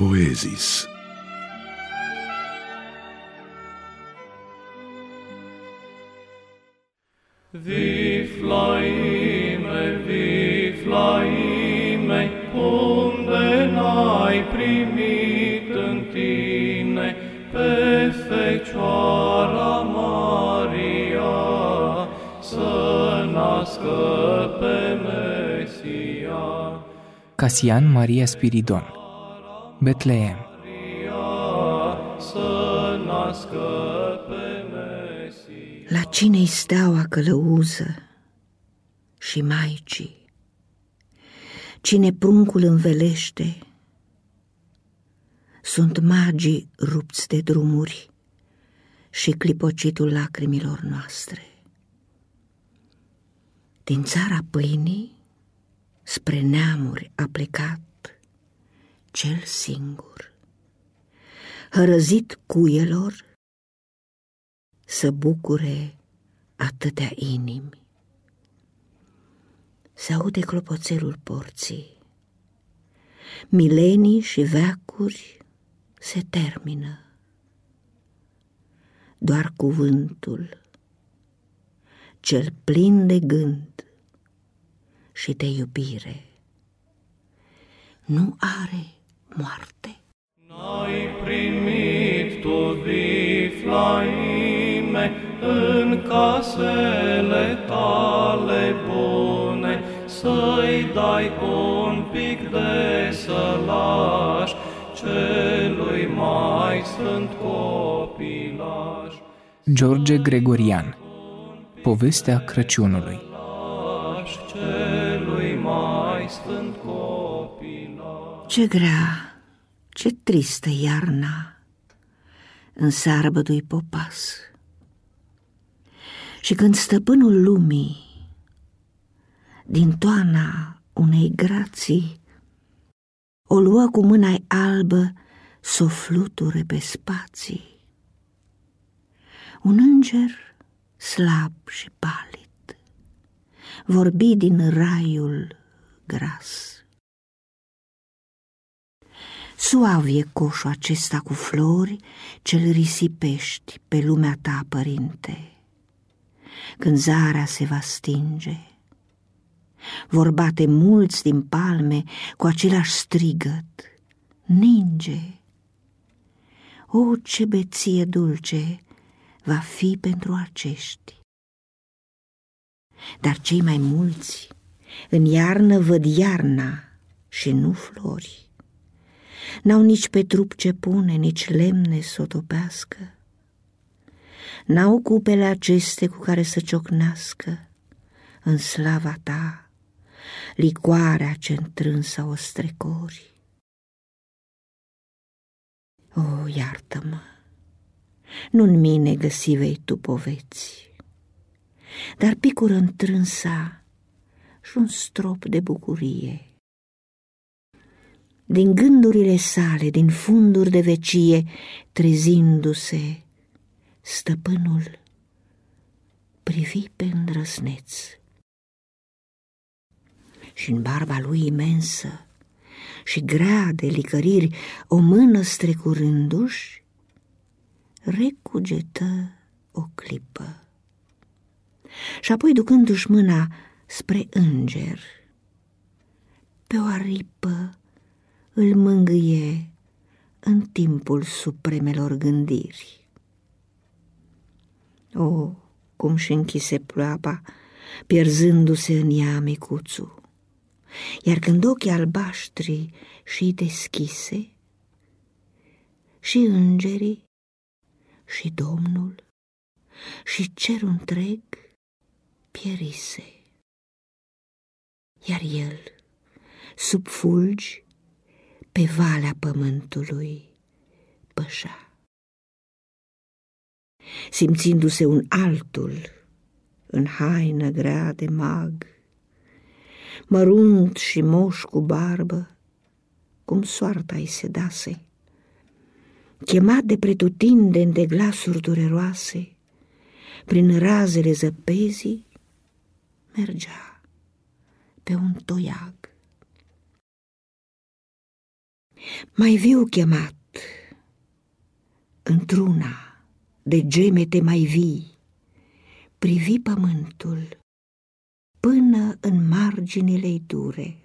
Poezis. Viflaime, Viflaime, unde n-ai primit în tine pe Fecioara Maria să nască pe Mesia. Casian Maria Spiridon Betleem Să nască pe Mesia. La cine-i steaua călăuză și maicii? Cine pruncul învelește? Sunt magii rupți de drumuri și clipocitul lacrimilor noastre. Din țara pâinii spre neamuri a plecat cel singur, hărăzit cuielor să bucure atâtea inimi. Se aude clopoțelul porții, milenii și veacuri se termină. Doar cuvântul, cel plin de gând și de iubire, nu are moarte. N-ai primit tu Viflaime în casele tale bune, să-i dai un pic de sălaș celui mai sfânt copilaș. George Gregorian Povestea Crăciunului Ce grea, ce tristă iarna în sarbădui popas. Și când stăpânul lumii, din toana unei grații, o luă cu mâna albă s-o fluture pe spații. Un înger slab și palid vorbi din raiul gras. Suav e coșul acesta cu flori ce-l risipești pe lumea ta, părinte. Când zarea se va stinge, vor bate mulți din palme cu același strigăt. Ninge! O, ce beție dulce va fi pentru acești! Dar cei mai mulți în iarnă văd iarna și nu flori. N-au nici pe trup ce pune, nici lemne să o topească. N-au cupele aceste cu care să ciocnească în slava ta licoarea ce întrânsă o strecori. O, iartă-mă, nu-n mine găsivei tu poveți, dar picură întrânsa și un strop de bucurie din gândurile sale, din funduri de vecie, trezindu-se, stăpânul privi pe îndrăsneț. și în barba lui imensă și grea de licăriri, o mână strecurându-și, recugetă o clipă. Și apoi, ducându-și mâna spre înger, pe o aripă îl mângâie în timpul supremelor gândiri. O, cum și închise ploapa, pierzându-se în ea micuțul, iar când ochii albaștri și deschise, și îngerii, și Domnul, și cerul întreg pierise. Iar el, sub fulgi, pe valea pământului pășa. Simțindu-se un altul în haină grea de mag, mărunt și moș cu barbă, cum soarta îi se dase, chemat de pretutindeni de glasuri dureroase, prin razele zăpezii, mergea pe un toiag. Mai viu chemat, într-una de gemete mai vii, privi pământul până în marginile dure.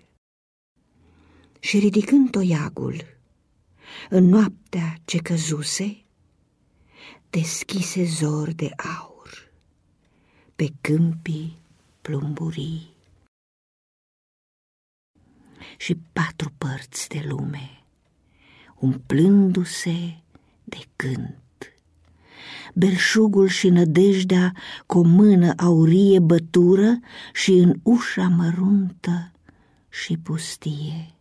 Și ridicând toiagul, în noaptea ce căzuse, deschise zor de aur pe câmpii plumburii. Și patru părți de lume, umplându-se de cânt. Belșugul și nădejdea cu o mână aurie bătură și în ușa măruntă și pustie.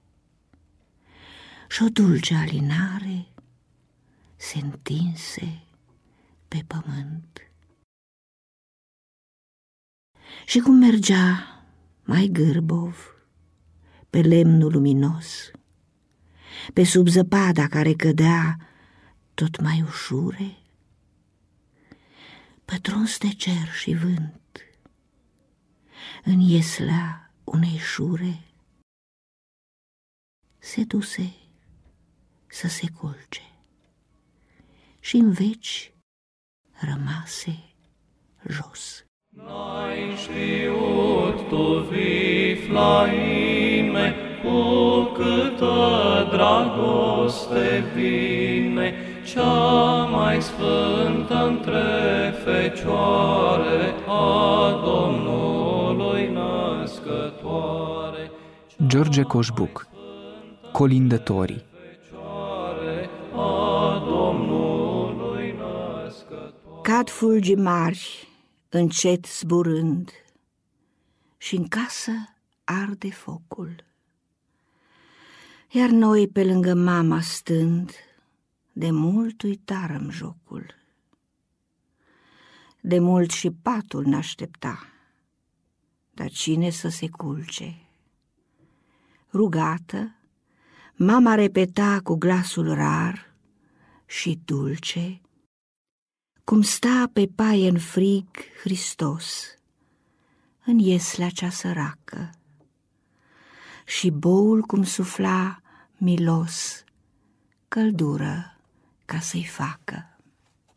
Și o dulce alinare se întinse pe pământ. Și cum mergea mai gârbov pe lemnul luminos, pe sub zăpada care cădea tot mai ușure, pătruns de cer și vânt, în ieslea unei șure, se duse să se culce și în veci rămase jos. N-ai știut tu, Viflaime, cu câtă dragoste vine, cea mai sfântă între fecioare a Domnului născătoare. George Coșbuc Colindătorii Cad fulgi mari, încet zburând, și în casă arde focul. Iar noi, pe lângă mama stând, de mult uitarăm jocul. De mult și patul n-aștepta, dar cine să se culce? Rugată, mama repeta cu glasul rar și dulce, cum sta pe paie în frig Hristos, în ieslea cea săracă, și boul cum sufla milos, căldură ca să-i facă.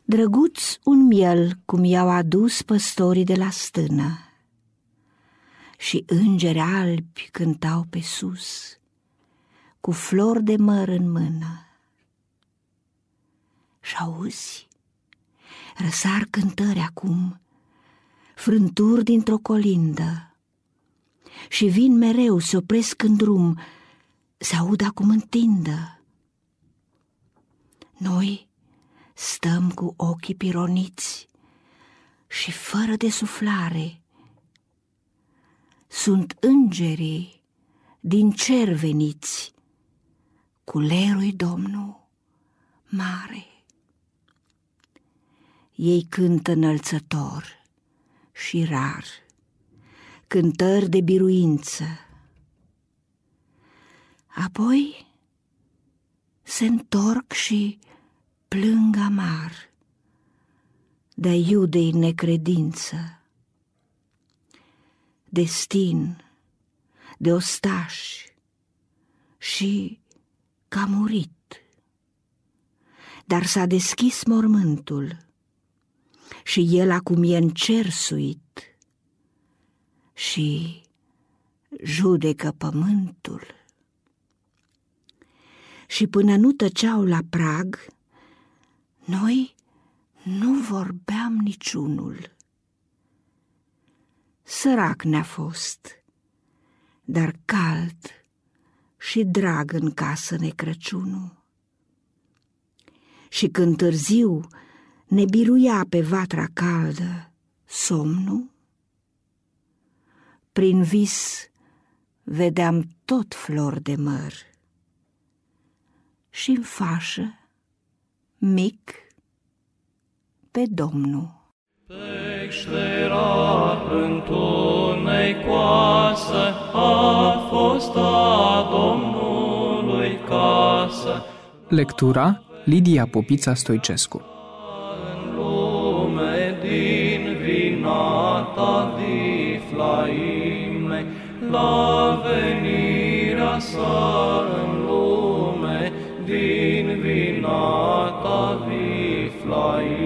Drăguț un miel cum i-au adus păstorii de la stână, și îngeri albi cântau pe sus, cu flori de măr în mână. Și auzi, Răsar cântări acum, frânturi dintr-o colindă, și vin mereu, se opresc în drum, se aud acum întindă. Noi stăm cu ochii pironiți și fără de suflare. Sunt îngerii din cer veniți, cu lerui Domnul mare. Ei cântă înălțător și rar, cântări de biruință. Apoi se întorc și plâng amar de iudei necredință. Destin de ostași și ca murit. Dar s-a deschis mormântul și el acum e încersuit și judecă pământul. Și până nu tăceau la prag, noi nu vorbeam niciunul. Sărac ne-a fost, dar cald și drag în casă ne Crăciunul. Și când târziu ne biruia pe vatra caldă somnul, prin vis vedeam tot flor de măr și în fașă, mic, pe Domnul. Peștera întunecoasă a fost a Domnului casă. Lectura Lidia Popița Stoicescu ta Viflaime, la venirea sa din vinata vi fly